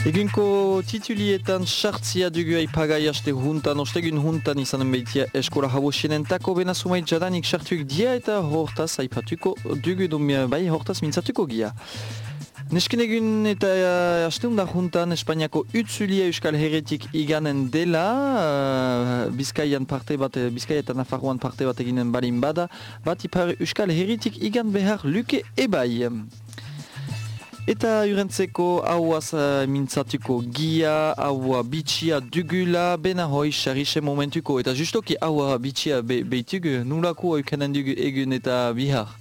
Egunko titulietan sartzia dugu aipagai haste juntan, ostegun juntan izanen behitia eskola habosienen tako bena sumait jadanik sartuik dia eta hortaz aipatuko dugu dumia bai hortaz mintzatuko gia. Nesken egun eta hasteunda juntan Espainiako utzulia Euskal Herretik iganen dela, uh, Bizkaian parte bat, Bizkaia eta Nafarroan parte bat eginen balin bada, bat ipar Euskal Herretik igan behar luke ebai. Eta urentzeko hauaz mintzatuko gia, haua bitxia dugula, bena hoi xarrixe momentuko. Eta justoki haua bitxia be, behitugu, nulako eukanen dugu egun eta bihar?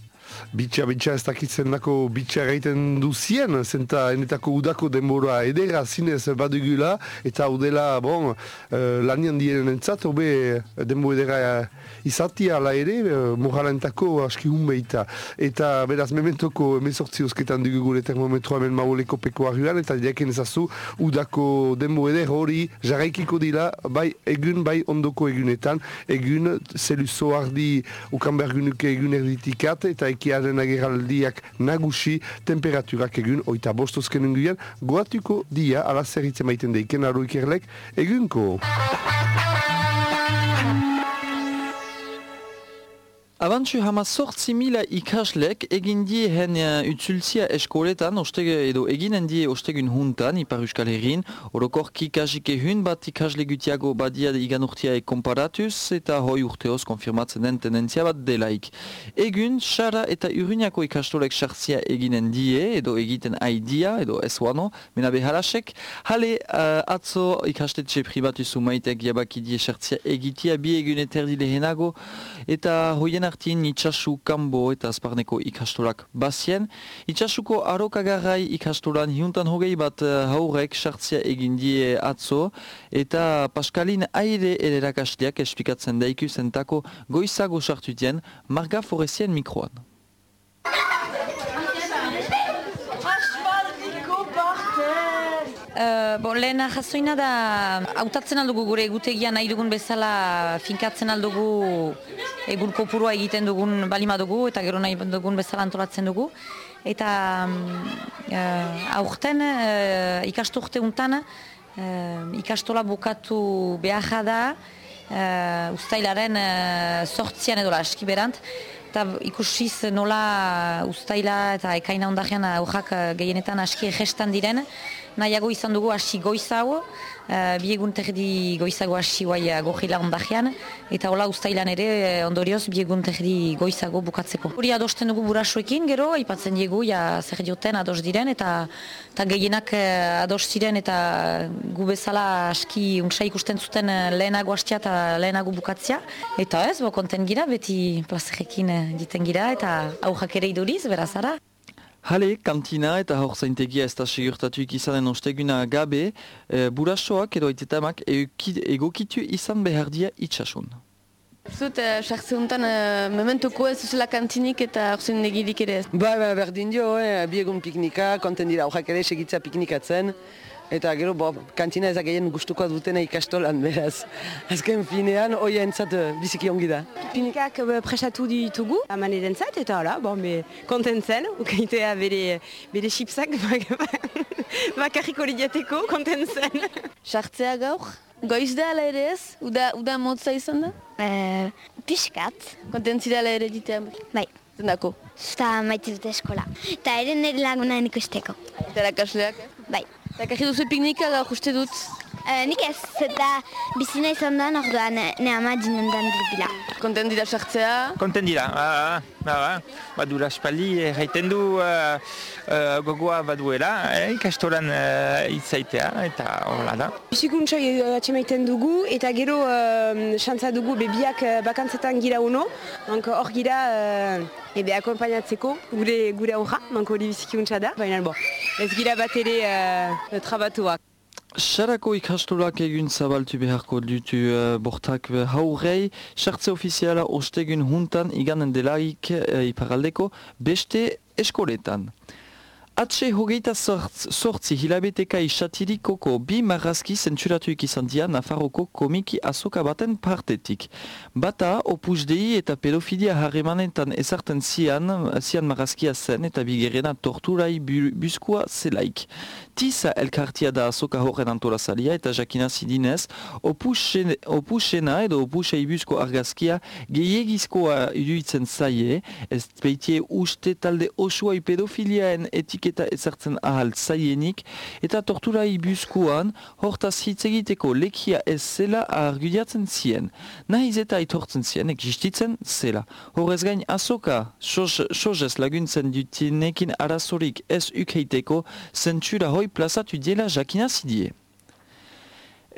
Bitxa, bitxa ez dakitzen dako bitxa gaiten duzien, zenta enetako udako denbora edera zinez badugula, eta udela, bon, uh, lanian diren entzat, obe denbo edera izatia ala ere, uh, moralentako aski hunbeita. Eta beraz, mementoko emezortzi osketan dugu gure termometroa hemen mauleko peko eta diaken ezazu, udako denbo eder hori jarraikiko dira, bai egun, bai ondoko egunetan, egun, zeluzo ardi ukanbergunuke egun erditikat, eta ekia Iaren ageraldiak nagusi temperaturak egun oita bostozken unguian goatuko dia ala zerritzen maiten deiken aro ikerlek egunko. Abantzu hama sortzi mila ikaslek egin die hen uh, utzultzia eskoletan ostege, edo eginen die ostegun huntan ipar euskal herrin orokor kikasike hun bat ikasle gutiago badia igan urtia e komparatuz eta hoi urteoz konfirmatzen den tendentzia bat delaik. Egun, xara eta uruniako ikastolek sartzia eginen die edo egiten aidia edo eswano, mena behalasek. Hale uh, atzo ikastetxe pribatu sumaitek jabaki sartzia egitia bi egun eterdi lehenago eta hoien artin itxasu kanbo eta azparneko ikastolak bazien. Itxasuko arokagarrai ikastolan hiuntan hogei bat uh, haurek sartzia egin die atzo eta Paskalin aire ederakasleak esplikatzen daiku zentako goizago sartutien Marga Forestien mikroan. Uh, bon, lehen jasoina da hautatzen aldugu gure egutegia nahi dugun bezala finkatzen aldugu egun kopurua egiten dugun balima dugu eta gero nahi dugun bezala antolatzen dugu. Eta uh, aurten uh, ikasturte untan uh, ikastola bukatu behar da uh, ustailaren uh, sortzian edo askiberant. Eta ikusiz nola ustaila eta ekaina ondajean aurrak gehienetan aski egestan diren nahiago izan dugu hasi goizago, uh, bi egun terdi goizago hasi guai uh, gojila ondajean, eta hola ustailan ere uh, ondorioz bi egun terdi goizago bukatzeko. Hori adosten dugu burasuekin, gero, aipatzen diegu, ja, zer dioten ados diren, eta, eta gehienak ados ziren, eta gu bezala aski untsa ikusten zuten lehenago hastia eta lehenago bukatzea. Eta ez, bo konten gira, beti plazerekin uh, diten gira, eta aurrak ere iduriz, berazara. Hale, kantina eta hor zaintegia ez da segurtatuik izanen osteguna gabe, e, burasoak edo aitetamak egokitu izan behar dia itxasun. Zut, sartze uh, honetan, uh, mementoko ez zuzela kantinik eta horzen negirik ere ez. Ba, ba, berdin dio, eh, bi egun piknika, konten dira, horrak ere segitza piknikatzen. Eta gero, bo, kantina ezak egin gustuko dutena ikastolan, beraz. Azken finean, hoi entzat uh, biziki ongi da. Pinikak uh, presatu ditugu, aman edentzat, eta hala, bon, be, kontentzen, ukaitea bere, bere chipsak, bakarriko lidiateko, kontentzen. Sartzea gaur, goiz da ala ere ez? Uda, uda motza izan da? Uh, piskat. Kontentzira ala ere ditea? Bai. Zendako? Eta maite dute eskola. Eta ere nire laguna ikusteko. Eta erakasleak? Bai. Eta kaji duzu piknika gaur uste dut? Uh, nik ez, eta bizina izan da, orduan ne ama dinen dan dira. Konten dira sartzea? Konten dira, ba, ba, ba, badura espaldi, erraiten du uh, uh, gogoa baduela, eh, ikastoran uh, itzaitea, eta horrela da. Bizikuntza atxemaiten dugu, eta gero xantza dugu bebiak bakantzetan gira uno, hor gira uh, ebe akompainatzeko gure gure aurra, hori bizikuntza da, baina bo, ez gira bat ere uh, trabatuak. Sarako ikastolak egun zabaltu beharko dutu uh, bortak haurei, sartze ofiziala ostegun juntan iganen delaik uh, iparaldeko beste eskoletan. Atxe hogeita sortzi hilabeteka isatirikoko bi marrazki zentsuratuik izan dia Nafarroko komiki azoka baten partetik. Bata, opus dei eta pedofilia harremanetan ezarten zian, zian marrazkia zen eta bigerena torturai buskua zelaik. Tiza elkartia da azoka horren antolazalia eta jakina zidinez, opusena, edo opuse ibuzko argazkia gehiagizkoa iruditzen zaie, ez beitie uste talde osua pedofiliaen etiketa ezartzen ahal zaienik, eta tortura ibuzkoan hortaz hitz egiteko lekia ez zela argudiatzen zien. Nahiz eta aitortzen zien, existitzen zela. Horrez gain azoka, sozez laguntzen dutinekin arazorik ez ukeiteko, zentsura hoi plazatu diela jakina zidie.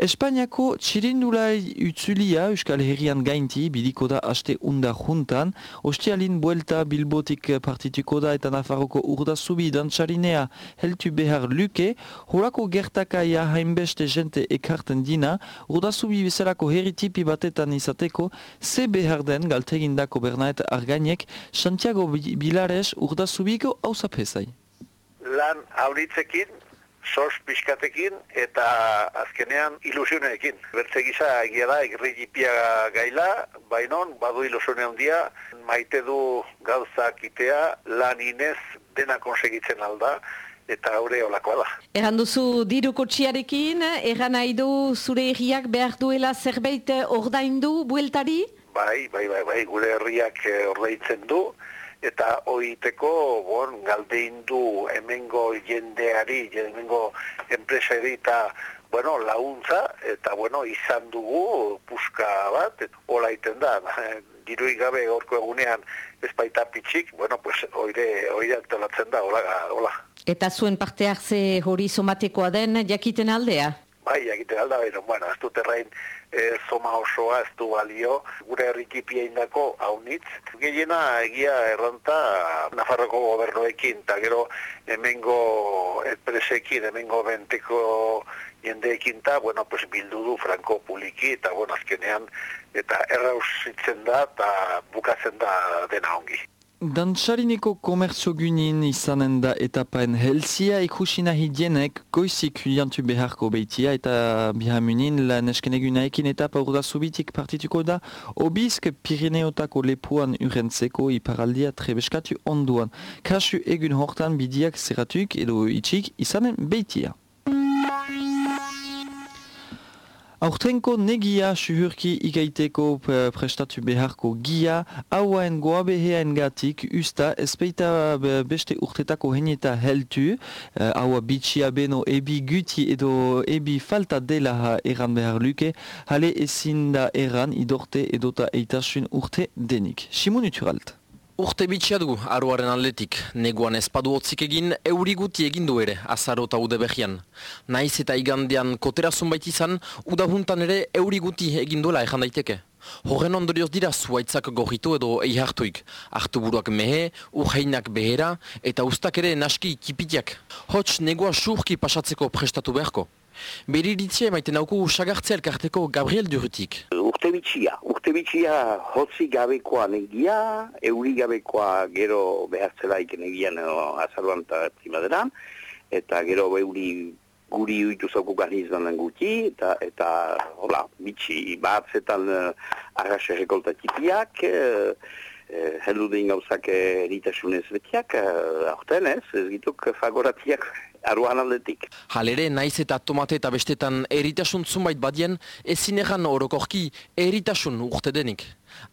Espainiako txirindulai utzulia Euskal Herrian gainti bidiko da haste unda juntan, ostialin buelta bilbotik partituko da eta Nafarroko urda zubi dantxarinea heltu behar luke, horako gertakaia hainbeste jente ekarten dina, urda zubi bezalako herritipi batetan izateko, ze behar den galtegindako bernaet argainek, Santiago Bilares urda zubiko hausapesai. Lan auritzekin, sos pixkatekin eta azkenean ilusioneekin. Bertze gisa egia da, egirri gaila, bainon, badu ilusione handia, maite du gauzak itea, lan inez dena konsegitzen alda, eta haure olakoa da. Erran duzu diru kotxiarekin, erran nahi du zure herriak behar duela zerbait ordaindu bueltari? Bai, bai, bai, bai, gure herriak eh, ordaitzen du, eta oiteko bon, galdein du hemengo jendeari, hemengo enpresari eta bueno, launtza, eta bueno, izan dugu puska bat, hola iten da, dirui gabe gorko egunean ez baita pitxik, bueno, pues oire, oire antolatzen da, hola, hola. Eta zuen parte hartze hori somatekoa den jakiten aldea? Bai, jakiten aldea, baina, bueno, ez dut errain, e, zoma osoa ez du balio, gure herrikipia indako haunitz. Gehiena egia erranta Nafarroko gobernoekin, eta gero hemengo enpresekin, hemengo benteko jendeekin, eta bueno, pues, bildu du Franco Puliki, eta bueno, azkenean, eta errausitzen da, eta bukatzen da dena ongi. Dantxarineko komertzo gynin izanen da etapaen helzia ikusi nahi dienek goizik jantu beharko behitia eta bihamunin lan eskenegunaekin etapa urda zubitik partituko da obizk Pirineotako lepuan urentzeko iparaldia trebeskatu onduan. Kasu egun hortan bidiak zeratuk edo itxik izanen behitia. Aurtenko negia suhurki igaiteko prestatu beharko gia, hauaen goabehean gatik usta ezpeita beste urtetako henieta heltu, haua bitxia beno ebi guti edo ebi falta dela ha eran behar luke, hale ezin da eran idorte edota eitasun urte denik. Simon Uturalt. Urte bitxia du, aroaren atletik, neguan espadu hotzik egin, euriguti egin du ere, azaro eta ude. Naiz eta igandean kotera zunbait izan, udahuntan ere euriguti egin duela ejan daiteke. Horren ondorioz dira zuaitzak gorritu edo eihartuik, hartu buruak mehe, urheinak behera, eta ustak ere naski kipitiak. Hots negua surki pasatzeko prestatu beharko. Beriritzia emaiten auku sagartzea elkarteko Gabriel Durutik. Urte bitxia, urte bitxia hotzi gabekoa negia, euri gabekoa gero behartzela iken egian azaruan eta primaderan, eta gero euri guri uitu zauku gari izan den guti, eta, eta hola, bitxi batzetan uh, arraxe rekolta uh, heldu den gauzak eritasunez betiak, uh, aurten ez, ez gituk fagoratiak aruan aldetik. Halere, naiz eta tomate eta bestetan eritasun zunbait badien, ezin egan orokorki eritasun urte denik.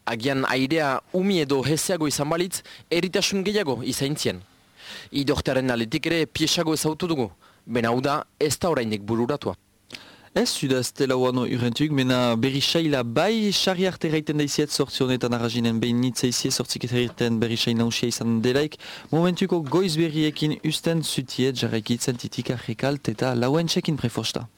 Agian airea umi edo hezeago izan balitz, eritasun gehiago izaintzien. Idortearen aletik ere piesago ezautu dugu, bena da ez da orainik bururatua. Ez zuda ez dela mena berri saila bai sari arte reiten da iziet sortzi honetan arrazinen behin nitza iziet sortzik eta reiten nausia izan delaik. Momentuko goiz berriekin usten zutiet jarraikitzen titika rekalt eta lauen txekin prefosta.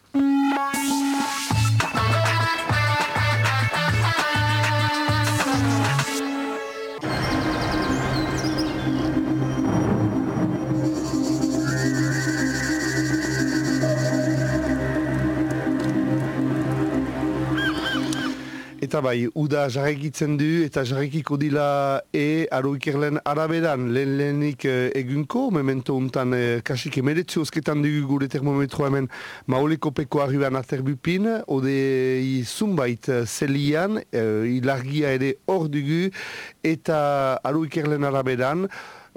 Eta bai, uda jarrekitzen du eta jarrekiko dila e aro ikerlen araberan. Lehen lehenik e, egunko, memento untan e, kasik emeretzu osketan dugu gure termometro hemen maoleko peko arriban aterbupin, ode i zumbait zelian, e, i largia ere hor dugu, eta aro ikerlen araberan,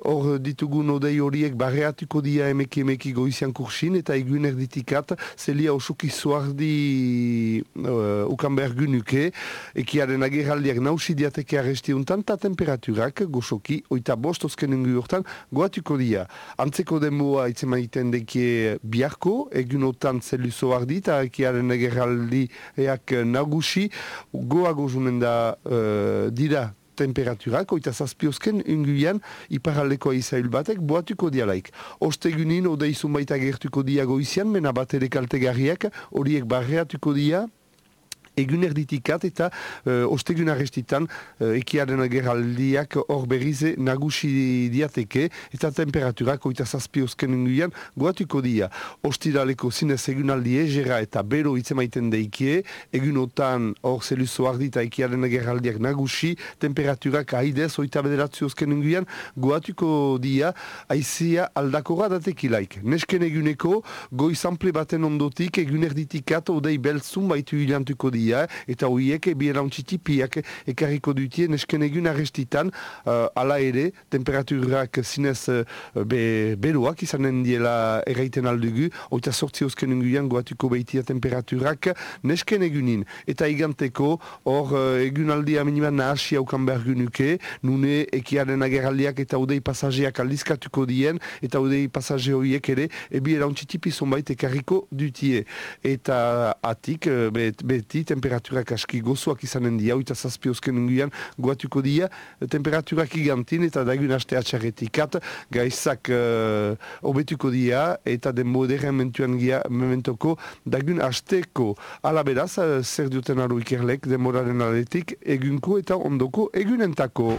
hor ditugun odei horiek barreatuko dia emeki emeki goizian kursin, eta egun erditikat, zelia osoki zuardi uh, ukan behar gynuke, ekiaren agerraldiak nausi diateke arrestiuntan, ta temperaturak gozoki, oita bost ozken hortan, goatuko dia. Antzeko denboa itzema iten dekie biarko, egunotan zelu zuardi, eta ekiaren agerraldiak nagusi, goa gozunen da uh, dira temperaturak, oita zazpiozken unguian iparaleko izail batek boatuko dialaik. Ostegunin, odeizun baita gertuko diago izian, mena bat ere kaltegarriak, horiek barreatuko dia, egun erditikat eta uh, ostegun arrestitan uh, ekiaren agerraldiak hor berrize nagusi diateke eta temperaturak oita zazpi osken unguian goatuko dia. Ostiraleko zinez egun aldi egera eta bero itzemaiten deikie, egunotan hor zeluzo ardita ekiaren agerraldiak nagusi, temperaturak haidez oita bederatzi osken unguian goatuko dia, aizia aldakora datekilaik. Nesken eguneko, goi sample baten ondotik egun erditikat odei beltzun baitu hilantuko dia eta horiek bielauntzitipiak ekarriko dutien nesken egun arrestitan, uh, ala ere, temperaturak zinez uh, be, beroak izanen diela erraiten aldugu, oita sortzi osken unguian goatuko behitia temperaturak nesken egunin. Eta iganteko, hor uh, egun aldia miniman nahasi haukan behar gunuke, nune ekiaren ageraldiak eta udei pasajeak aldizkatuko dien, eta udei pasaje horiek ere, ebi erauntzitipi zonbait ekarriko dutie. Eta atik, beti, temperaturak aski gozoak izanen di, hau eta zazpi osken unguian guatuko dia, temperaturak igantin eta dagun aste atxarretikat, gaizak uh, obetuko dia eta denbo ederen mentuan gia mementoko dagun asteko. Ala beraz, uh, zer duten aru ikerlek, denboraren aletik, egunko eta ondoko egunentako.